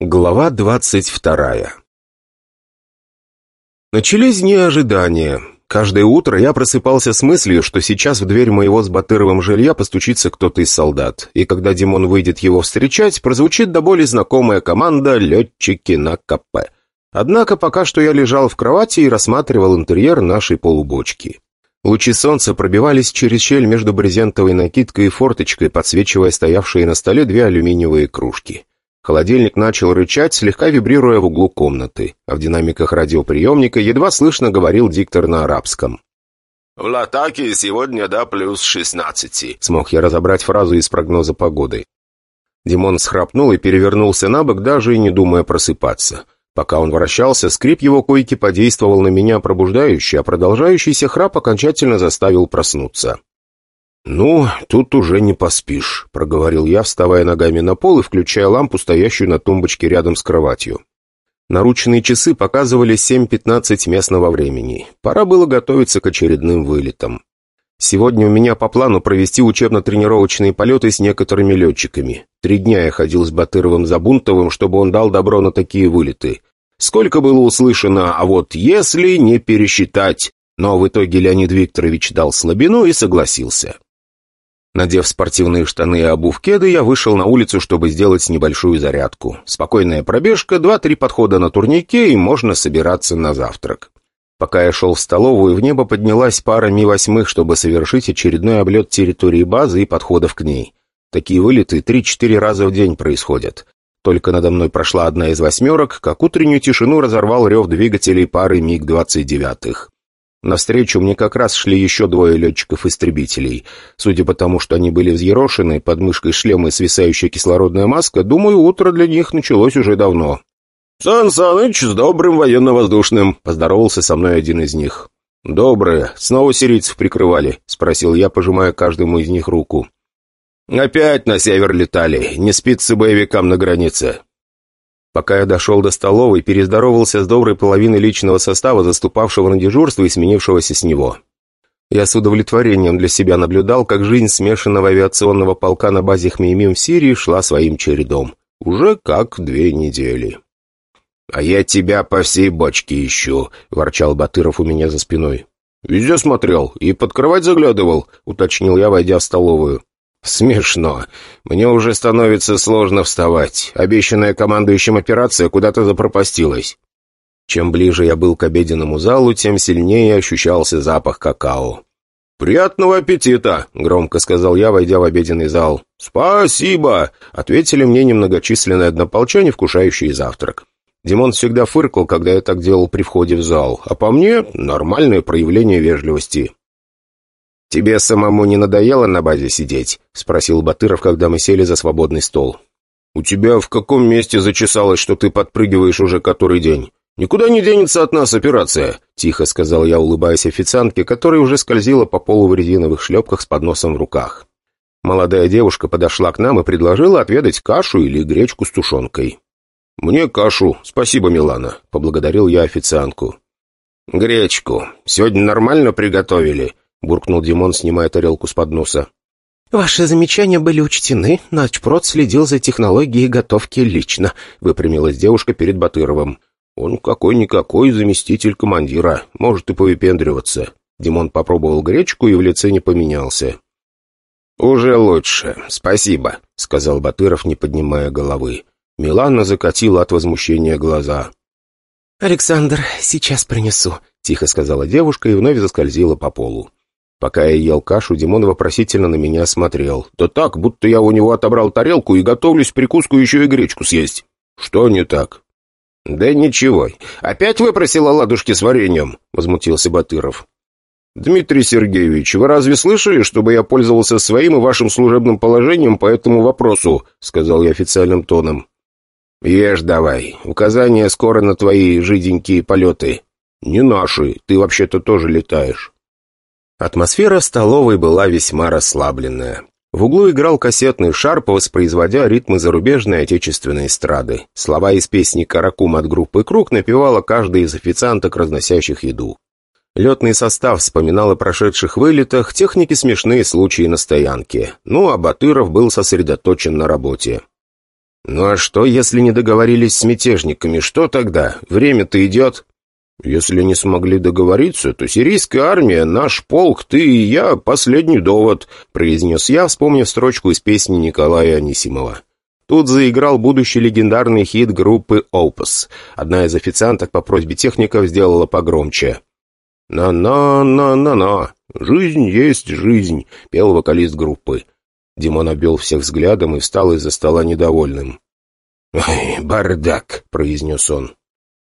Глава двадцать вторая Начались дни ожидания. Каждое утро я просыпался с мыслью, что сейчас в дверь моего с Батыровым жилья постучится кто-то из солдат, и когда Димон выйдет его встречать, прозвучит до боли знакомая команда «Летчики на КП». Однако пока что я лежал в кровати и рассматривал интерьер нашей полубочки. Лучи солнца пробивались через щель между брезентовой накидкой и форточкой, подсвечивая стоявшие на столе две алюминиевые кружки. Холодильник начал рычать, слегка вибрируя в углу комнаты, а в динамиках радиоприемника едва слышно говорил диктор на арабском. «В Латаке сегодня до плюс шестнадцати», — смог я разобрать фразу из прогноза погоды. Димон схрапнул и перевернулся на бок, даже и не думая просыпаться. Пока он вращался, скрип его койки подействовал на меня пробуждающе, а продолжающийся храп окончательно заставил проснуться. «Ну, тут уже не поспишь», — проговорил я, вставая ногами на пол и включая лампу, стоящую на тумбочке рядом с кроватью. Наручные часы показывали 7.15 местного времени. Пора было готовиться к очередным вылетам. Сегодня у меня по плану провести учебно-тренировочные полеты с некоторыми летчиками. Три дня я ходил с Батыровым Забунтовым, чтобы он дал добро на такие вылеты. Сколько было услышано, а вот если не пересчитать. Но в итоге Леонид Викторович дал слабину и согласился. Надев спортивные штаны и обув кеды, я вышел на улицу, чтобы сделать небольшую зарядку. Спокойная пробежка, два-три подхода на турнике, и можно собираться на завтрак. Пока я шел в столовую, в небо поднялась пара Ми-8, чтобы совершить очередной облет территории базы и подходов к ней. Такие вылеты три-четыре раза в день происходят. Только надо мной прошла одна из восьмерок, как утреннюю тишину разорвал рев двигателей пары МиГ-29. Навстречу мне как раз шли еще двое летчиков-истребителей. Судя по тому, что они были взъерошены, под мышкой шлема и свисающая кислородная маска, думаю, утро для них началось уже давно. «Сан Саныч, с добрым военно-воздушным!» — поздоровался со мной один из них. «Доброе. Снова сирийцев прикрывали?» — спросил я, пожимая каждому из них руку. «Опять на север летали. Не спится боевикам на границе. Пока я дошел до столовой, перездоровался с доброй половиной личного состава, заступавшего на дежурство и сменившегося с него. Я с удовлетворением для себя наблюдал, как жизнь смешанного авиационного полка на базе Хмеймим в Сирии шла своим чередом. Уже как две недели. «А я тебя по всей бочке ищу», — ворчал Батыров у меня за спиной. «Везде смотрел и под кровать заглядывал», — уточнил я, войдя в столовую. «Смешно. Мне уже становится сложно вставать. Обещанная командующим операция куда-то запропастилась». Чем ближе я был к обеденному залу, тем сильнее ощущался запах какао. «Приятного аппетита!» — громко сказал я, войдя в обеденный зал. «Спасибо!» — ответили мне немногочисленные однополчане, вкушающие завтрак. Димон всегда фыркал, когда я так делал при входе в зал, а по мне — нормальное проявление вежливости. «Тебе самому не надоело на базе сидеть?» — спросил Батыров, когда мы сели за свободный стол. «У тебя в каком месте зачесалось, что ты подпрыгиваешь уже который день? Никуда не денется от нас операция!» — тихо сказал я, улыбаясь официантке, которая уже скользила по полу в резиновых шлепках с подносом в руках. Молодая девушка подошла к нам и предложила отведать кашу или гречку с тушенкой. «Мне кашу, спасибо, Милана», — поблагодарил я официантку. «Гречку. Сегодня нормально приготовили?» — буркнул Димон, снимая тарелку с подноса. «Ваши замечания были учтены. Начпрод следил за технологией готовки лично», — выпрямилась девушка перед Батыровым. «Он какой-никакой заместитель командира. Может и повыпендриваться». Димон попробовал гречку и в лице не поменялся. «Уже лучше. Спасибо», — сказал Батыров, не поднимая головы. Милана закатила от возмущения глаза. «Александр, сейчас принесу», — тихо сказала девушка и вновь заскользила по полу. Пока я ел кашу, Димон вопросительно на меня смотрел. Да так, будто я у него отобрал тарелку и готовлюсь прикуску еще и гречку съесть. Что не так? Да ничего. Опять выпросил оладушки с вареньем, возмутился Батыров. «Дмитрий Сергеевич, вы разве слышали, чтобы я пользовался своим и вашим служебным положением по этому вопросу?» — сказал я официальным тоном. «Ешь давай. Указания скоро на твои жиденькие полеты». «Не наши. Ты вообще-то тоже летаешь». Атмосфера столовой была весьма расслабленная. В углу играл кассетный шарп, воспроизводя ритмы зарубежной отечественной эстрады. Слова из песни «Каракум» от группы «Круг» напевала каждая из официанток, разносящих еду. Летный состав вспоминал о прошедших вылетах, техники смешные случаи на стоянке. Ну, а Батыров был сосредоточен на работе. «Ну а что, если не договорились с мятежниками? Что тогда? Время-то идет». «Если не смогли договориться, то сирийская армия, наш полк, ты и я — последний довод», — произнес я, вспомнив строчку из песни Николая Анисимова. Тут заиграл будущий легендарный хит группы «Опус». Одна из официанток по просьбе техников сделала погромче. «На-на-на-на-на! Жизнь есть жизнь!» — пел вокалист группы. Димон обвел всех взглядом и встал из-за стола недовольным. «Ой, бардак!» — произнес он.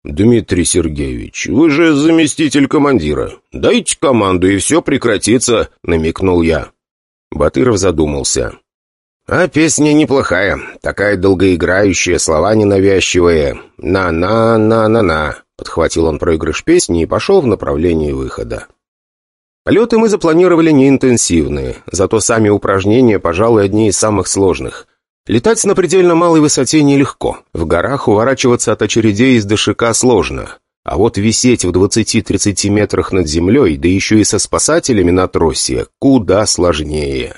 «Дмитрий Сергеевич, вы же заместитель командира. Дайте команду, и все прекратится», — намекнул я. Батыров задумался. «А песня неплохая, такая долгоиграющая, слова ненавязчивые. На-на-на-на-на», — подхватил он проигрыш песни и пошел в направлении выхода. Полеты мы запланировали неинтенсивные, зато сами упражнения, пожалуй, одни из самых сложных. Летать на предельно малой высоте нелегко. В горах уворачиваться от очередей из ДШК сложно. А вот висеть в 20-30 метрах над землей, да еще и со спасателями на тросе, куда сложнее.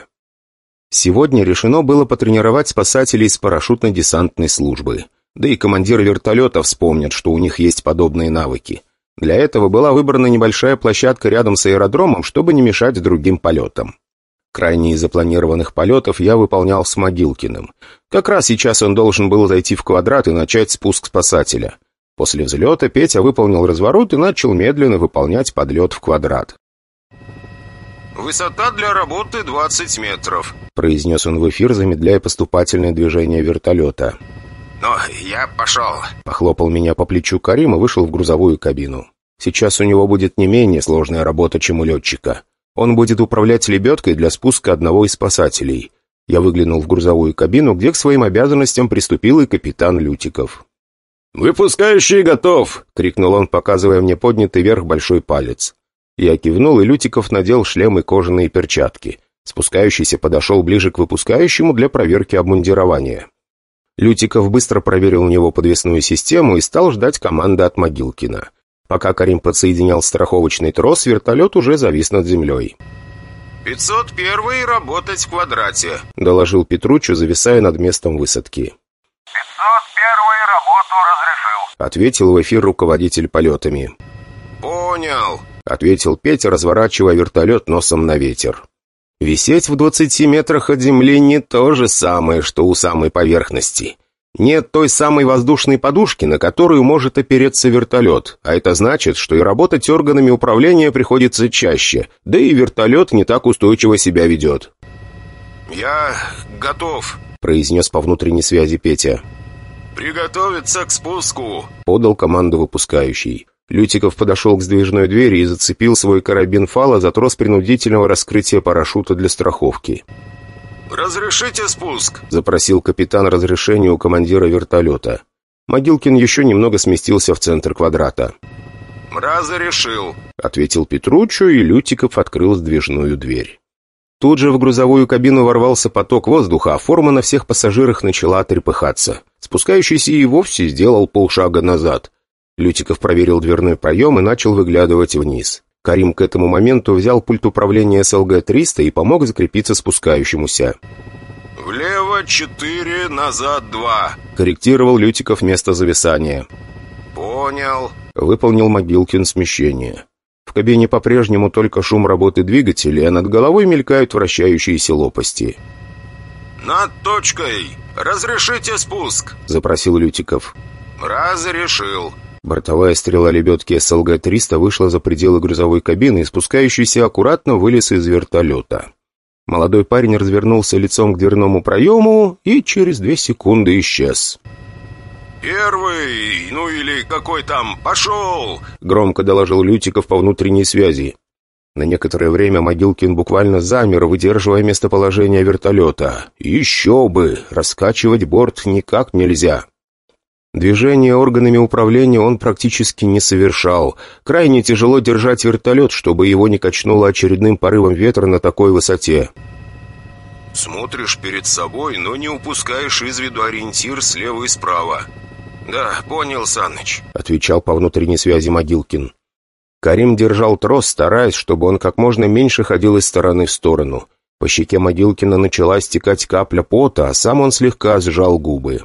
Сегодня решено было потренировать спасателей с парашютно-десантной службы. Да и командиры вертолета вспомнят, что у них есть подобные навыки. Для этого была выбрана небольшая площадка рядом с аэродромом, чтобы не мешать другим полетам. Крайние запланированных полетов я выполнял с Могилкиным. Как раз сейчас он должен был зайти в квадрат и начать спуск спасателя. После взлета Петя выполнил разворот и начал медленно выполнять подлет в квадрат. «Высота для работы 20 метров», — произнес он в эфир, замедляя поступательное движение вертолета. «Ну, я пошел», — похлопал меня по плечу Карим и вышел в грузовую кабину. «Сейчас у него будет не менее сложная работа, чем у летчика. Он будет управлять лебедкой для спуска одного из спасателей. Я выглянул в грузовую кабину, где к своим обязанностям приступил и капитан Лютиков. «Выпускающий готов!» — крикнул он, показывая мне поднятый вверх большой палец. Я кивнул, и Лютиков надел шлем и кожаные перчатки. Спускающийся подошел ближе к выпускающему для проверки обмундирования. Лютиков быстро проверил у него подвесную систему и стал ждать команды от Могилкина. Пока Карим подсоединял страховочный трос, вертолет уже завис над землей. «501 работать в квадрате», — доложил Петручу, зависая над местом высадки. «501 работу разрешил», — ответил в эфир руководитель полетами. «Понял», — ответил Петя, разворачивая вертолет носом на ветер. «Висеть в двадцати метрах от земли не то же самое, что у самой поверхности. Нет той самой воздушной подушки, на которую может опереться вертолет, а это значит, что и работать органами управления приходится чаще, да и вертолет не так устойчиво себя ведет. «Я готов», — произнес по внутренней связи Петя. «Приготовиться к спуску», — подал команду выпускающий. Лютиков подошел к сдвижной двери и зацепил свой карабин фала за трос принудительного раскрытия парашюта для страховки. «Разрешите спуск?» — запросил капитан разрешение у командира вертолета. Могилкин еще немного сместился в центр квадрата. «Разрешил», — ответил Петручу, и Лютиков открыл сдвижную дверь. Тут же в грузовую кабину ворвался поток воздуха, а форма на всех пассажирах начала трепыхаться. Спускающийся и вовсе сделал полшага назад. Лютиков проверил дверной проем и начал выглядывать вниз. Карим к этому моменту взял пульт управления СЛГ-300 и помог закрепиться спускающемуся. «Влево четыре, назад два», — корректировал Лютиков место зависания. «Понял», — выполнил Могилкин смещение. В кабине по-прежнему только шум работы двигателей, а над головой мелькают вращающиеся лопасти. «Над точкой! Разрешите спуск!» — запросил Лютиков. «Разрешил», Бортовая стрела лебедки СЛГ-300 вышла за пределы грузовой кабины и спускающийся аккуратно вылез из вертолета. Молодой парень развернулся лицом к дверному проему и через две секунды исчез. «Первый, ну или какой там, пошел!» — громко доложил Лютиков по внутренней связи. На некоторое время Могилкин буквально замер, выдерживая местоположение вертолета. «Еще бы! Раскачивать борт никак нельзя!» Движение органами управления он практически не совершал. Крайне тяжело держать вертолет, чтобы его не качнуло очередным порывом ветра на такой высоте. «Смотришь перед собой, но не упускаешь из виду ориентир слева и справа». «Да, понял, Саныч», — отвечал по внутренней связи Могилкин. Карим держал трос, стараясь, чтобы он как можно меньше ходил из стороны в сторону. По щеке Могилкина начала стекать капля пота, а сам он слегка сжал губы.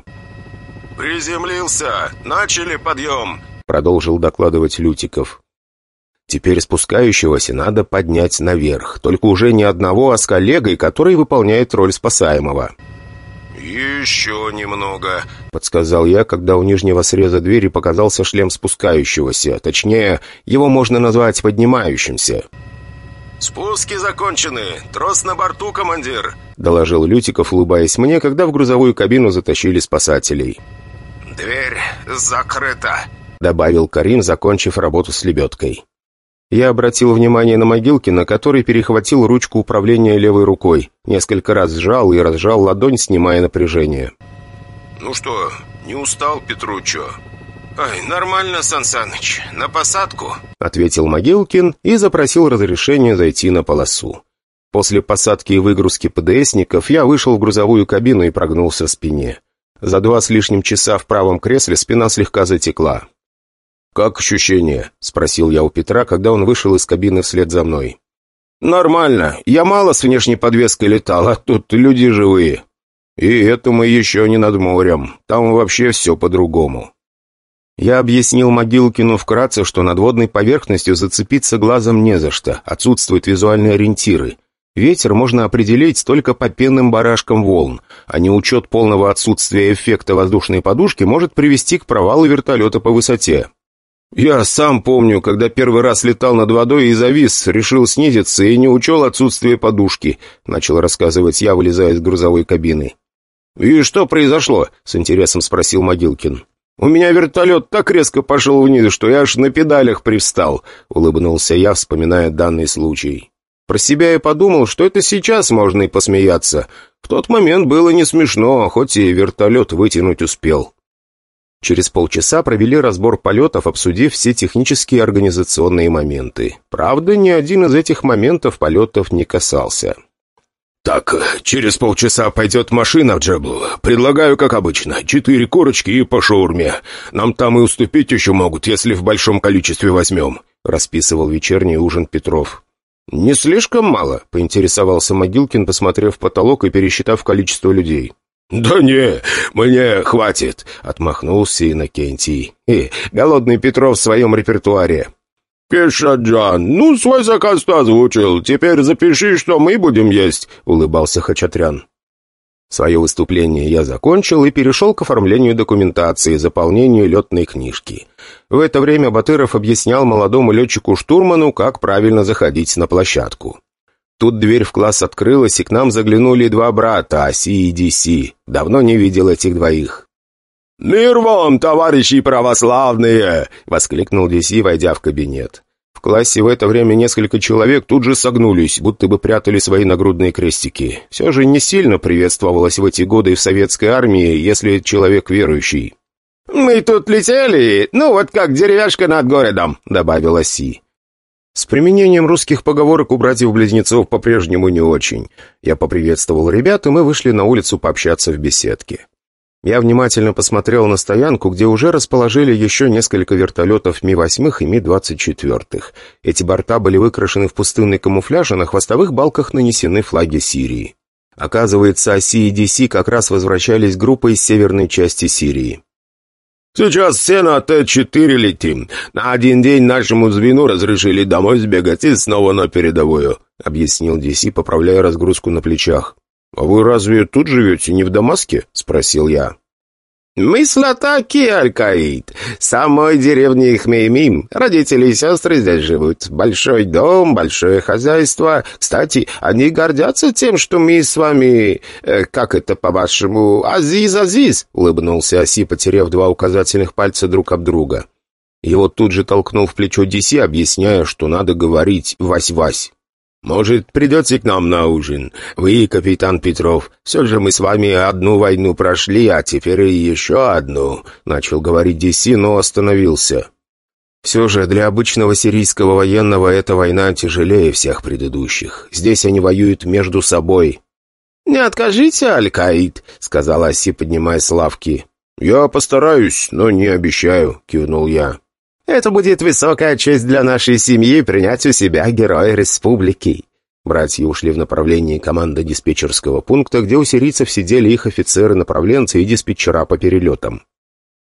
«Приземлился! Начали подъем!» — продолжил докладывать Лютиков. Теперь спускающегося надо поднять наверх, только уже не одного, а с коллегой, который выполняет роль спасаемого. «Еще немного», — подсказал я, когда у нижнего среза двери показался шлем спускающегося. Точнее, его можно назвать поднимающимся. «Спуски закончены! Трос на борту, командир!» — доложил Лютиков, улыбаясь мне, когда в грузовую кабину затащили спасателей. «Дверь закрыта», — добавил Карим, закончив работу с лебедкой. Я обратил внимание на Могилкина, который перехватил ручку управления левой рукой, несколько раз сжал и разжал ладонь, снимая напряжение. «Ну что, не устал, Петручо?» «Ай, нормально, Сансаныч, на посадку», — ответил Могилкин и запросил разрешение зайти на полосу. После посадки и выгрузки ПДСников я вышел в грузовую кабину и прогнулся в спине. За два с лишним часа в правом кресле спина слегка затекла. «Как ощущение?» — спросил я у Петра, когда он вышел из кабины вслед за мной. «Нормально. Я мало с внешней подвеской летал, а тут люди живые. И это мы еще не над морем. Там вообще все по-другому». Я объяснил Могилкину вкратце, что над водной поверхностью зацепиться глазом не за что, отсутствуют визуальные ориентиры. Ветер можно определить только по пенным барашкам волн, а неучет полного отсутствия эффекта воздушной подушки может привести к провалу вертолета по высоте. «Я сам помню, когда первый раз летал над водой и завис, решил снизиться и не учел отсутствие подушки», — начал рассказывать я, вылезая из грузовой кабины. «И что произошло?» — с интересом спросил Могилкин. «У меня вертолет так резко пошел вниз, что я аж на педалях привстал», — улыбнулся я, вспоминая данный случай. Про себя я подумал, что это сейчас можно и посмеяться. В тот момент было не смешно, хоть и вертолет вытянуть успел. Через полчаса провели разбор полетов, обсудив все технические и организационные моменты. Правда, ни один из этих моментов полетов не касался. «Так, через полчаса пойдет машина в Джеблу. Предлагаю, как обычно, четыре корочки и по шаурме. Нам там и уступить еще могут, если в большом количестве возьмем», — расписывал вечерний ужин Петров. «Не слишком мало?» — поинтересовался Могилкин, посмотрев в потолок и пересчитав количество людей. «Да не, мне хватит», — отмахнулся Иннокентий. «И голодный Петров в своем репертуаре». «Кешаджан, ну, свой заказ ты озвучил. Теперь запиши, что мы будем есть», — улыбался Хачатрян. Свое выступление я закончил и перешел к оформлению документации, заполнению летной книжки. В это время Батыров объяснял молодому летчику-штурману, как правильно заходить на площадку. Тут дверь в класс открылась, и к нам заглянули два брата, Аси и Диси. Давно не видел этих двоих. «Мир вам, товарищи православные!» — воскликнул Диси, войдя в кабинет. В классе в это время несколько человек тут же согнулись, будто бы прятали свои нагрудные крестики. Все же не сильно приветствовалось в эти годы в советской армии, если человек верующий. «Мы тут летели, ну вот как деревяшка над городом», — добавила Си. С применением русских поговорок у братьев-близнецов по-прежнему не очень. Я поприветствовал ребят, и мы вышли на улицу пообщаться в беседке. Я внимательно посмотрел на стоянку, где уже расположили еще несколько вертолетов Ми-8 и Ми-24. Эти борта были выкрашены в пустынный камуфляж, а на хвостовых балках нанесены флаги Сирии. Оказывается, оси и ДС как раз возвращались группой из северной части Сирии. «Сейчас все на Т-4 летим. На один день нашему звену разрешили домой сбегать и снова на передовую», — объяснил Диси, поправляя разгрузку на плечах. «А вы разве тут живете, не в Дамаске?» — спросил я. «Мы с Латаки, Аль-Каид. Самой деревни Ихмеймим. Родители и сестры здесь живут. Большой дом, большое хозяйство. Кстати, они гордятся тем, что мы с вами... Э, как это по-вашему? Азиз-Азиз!» — улыбнулся Оси, потеряв два указательных пальца друг об друга. Его тут же толкнул в плечо Диси, объясняя, что надо говорить «Вась-Вась». «Может, придете к нам на ужин? Вы, капитан Петров, все же мы с вами одну войну прошли, а теперь и еще одну», — начал говорить Диси, но остановился. «Все же для обычного сирийского военного эта война тяжелее всех предыдущих. Здесь они воюют между собой». «Не откажите, Аль-Каид», — сказала Аси, поднимая с лавки. «Я постараюсь, но не обещаю», — кивнул я. Это будет высокая честь для нашей семьи принять у себя героя республики». Братья ушли в направлении команды диспетчерского пункта, где у сирийцев сидели их офицеры-направленцы и диспетчера по перелетам.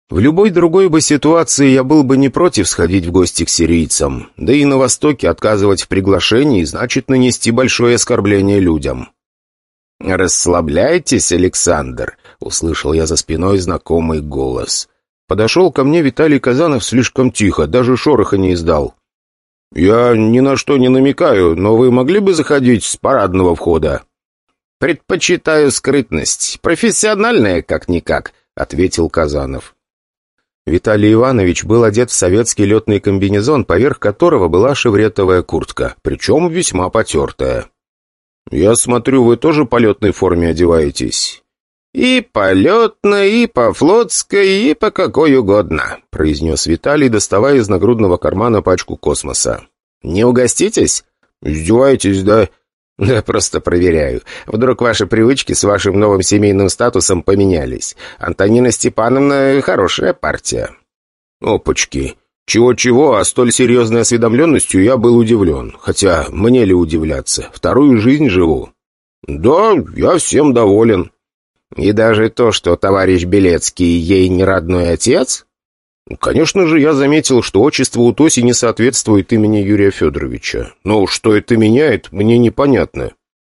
В любой другой бы ситуации я был бы не против сходить в гости к сирийцам, да и на Востоке отказывать в приглашении значит нанести большое оскорбление людям. «Расслабляйтесь, Александр», — услышал я за спиной знакомый голос. Подошел ко мне Виталий Казанов слишком тихо, даже шороха не издал. «Я ни на что не намекаю, но вы могли бы заходить с парадного входа?» «Предпочитаю скрытность. Профессиональная, как-никак», — ответил Казанов. Виталий Иванович был одет в советский летный комбинезон, поверх которого была шевретовая куртка, причем весьма потертая. «Я смотрю, вы тоже по летной форме одеваетесь?» «И по летной, и по флотской, и по какой угодно», — произнес Виталий, доставая из нагрудного кармана пачку космоса. «Не угоститесь?» «Издеваетесь, да?» «Да просто проверяю. Вдруг ваши привычки с вашим новым семейным статусом поменялись. Антонина Степановна — хорошая партия». «Опачки. Чего-чего, а столь серьезной осведомленностью я был удивлен. Хотя мне ли удивляться? Вторую жизнь живу». «Да, я всем доволен». «И даже то, что товарищ Белецкий ей не родной отец?» «Конечно же, я заметил, что отчество у Тоси не соответствует имени Юрия Федоровича. Но что это меняет, мне непонятно.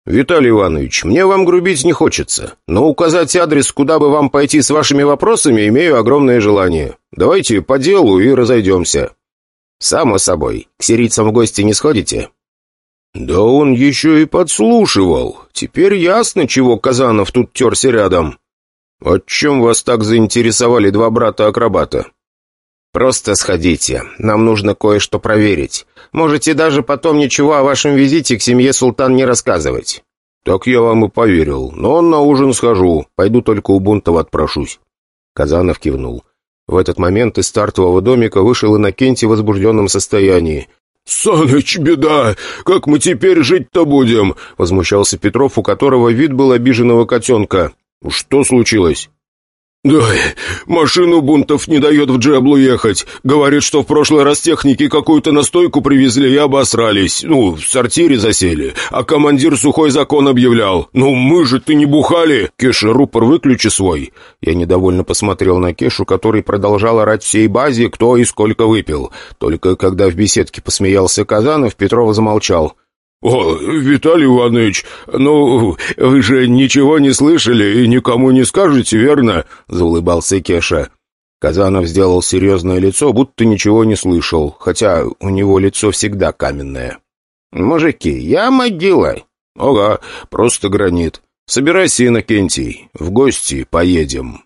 Виталий Иванович, мне вам грубить не хочется, но указать адрес, куда бы вам пойти с вашими вопросами, имею огромное желание. Давайте по делу и разойдемся». «Само собой. К сирийцам в гости не сходите?» «Да он еще и подслушивал. Теперь ясно, чего Казанов тут терся рядом. О чем вас так заинтересовали два брата-акробата?» «Просто сходите. Нам нужно кое-что проверить. Можете даже потом ничего о вашем визите к семье Султан не рассказывать». «Так я вам и поверил. Но на ужин схожу. Пойду только у Бунтова отпрошусь». Казанов кивнул. В этот момент из стартового домика вышел Иннокентий в возбужденном состоянии. «Саныч, беда! Как мы теперь жить-то будем?» — возмущался Петров, у которого вид был обиженного котенка. «Что случилось?» «Да, машину бунтов не дает в Джеблу ехать. Говорит, что в прошлый раз техники какую-то настойку привезли и обосрались. Ну, в сортире засели. А командир сухой закон объявлял. Ну, мы же ты не бухали. Кеша, рупор выключи свой». Я недовольно посмотрел на Кешу, который продолжал орать всей базе, кто и сколько выпил. Только когда в беседке посмеялся Казанов, Петров замолчал. «О, Виталий Иванович, ну, вы же ничего не слышали и никому не скажете, верно?» — заулыбался Кеша. Казанов сделал серьезное лицо, будто ничего не слышал, хотя у него лицо всегда каменное. «Мужики, я могила». «Ага, просто гранит. Собирайся, Иннокентий, в гости поедем».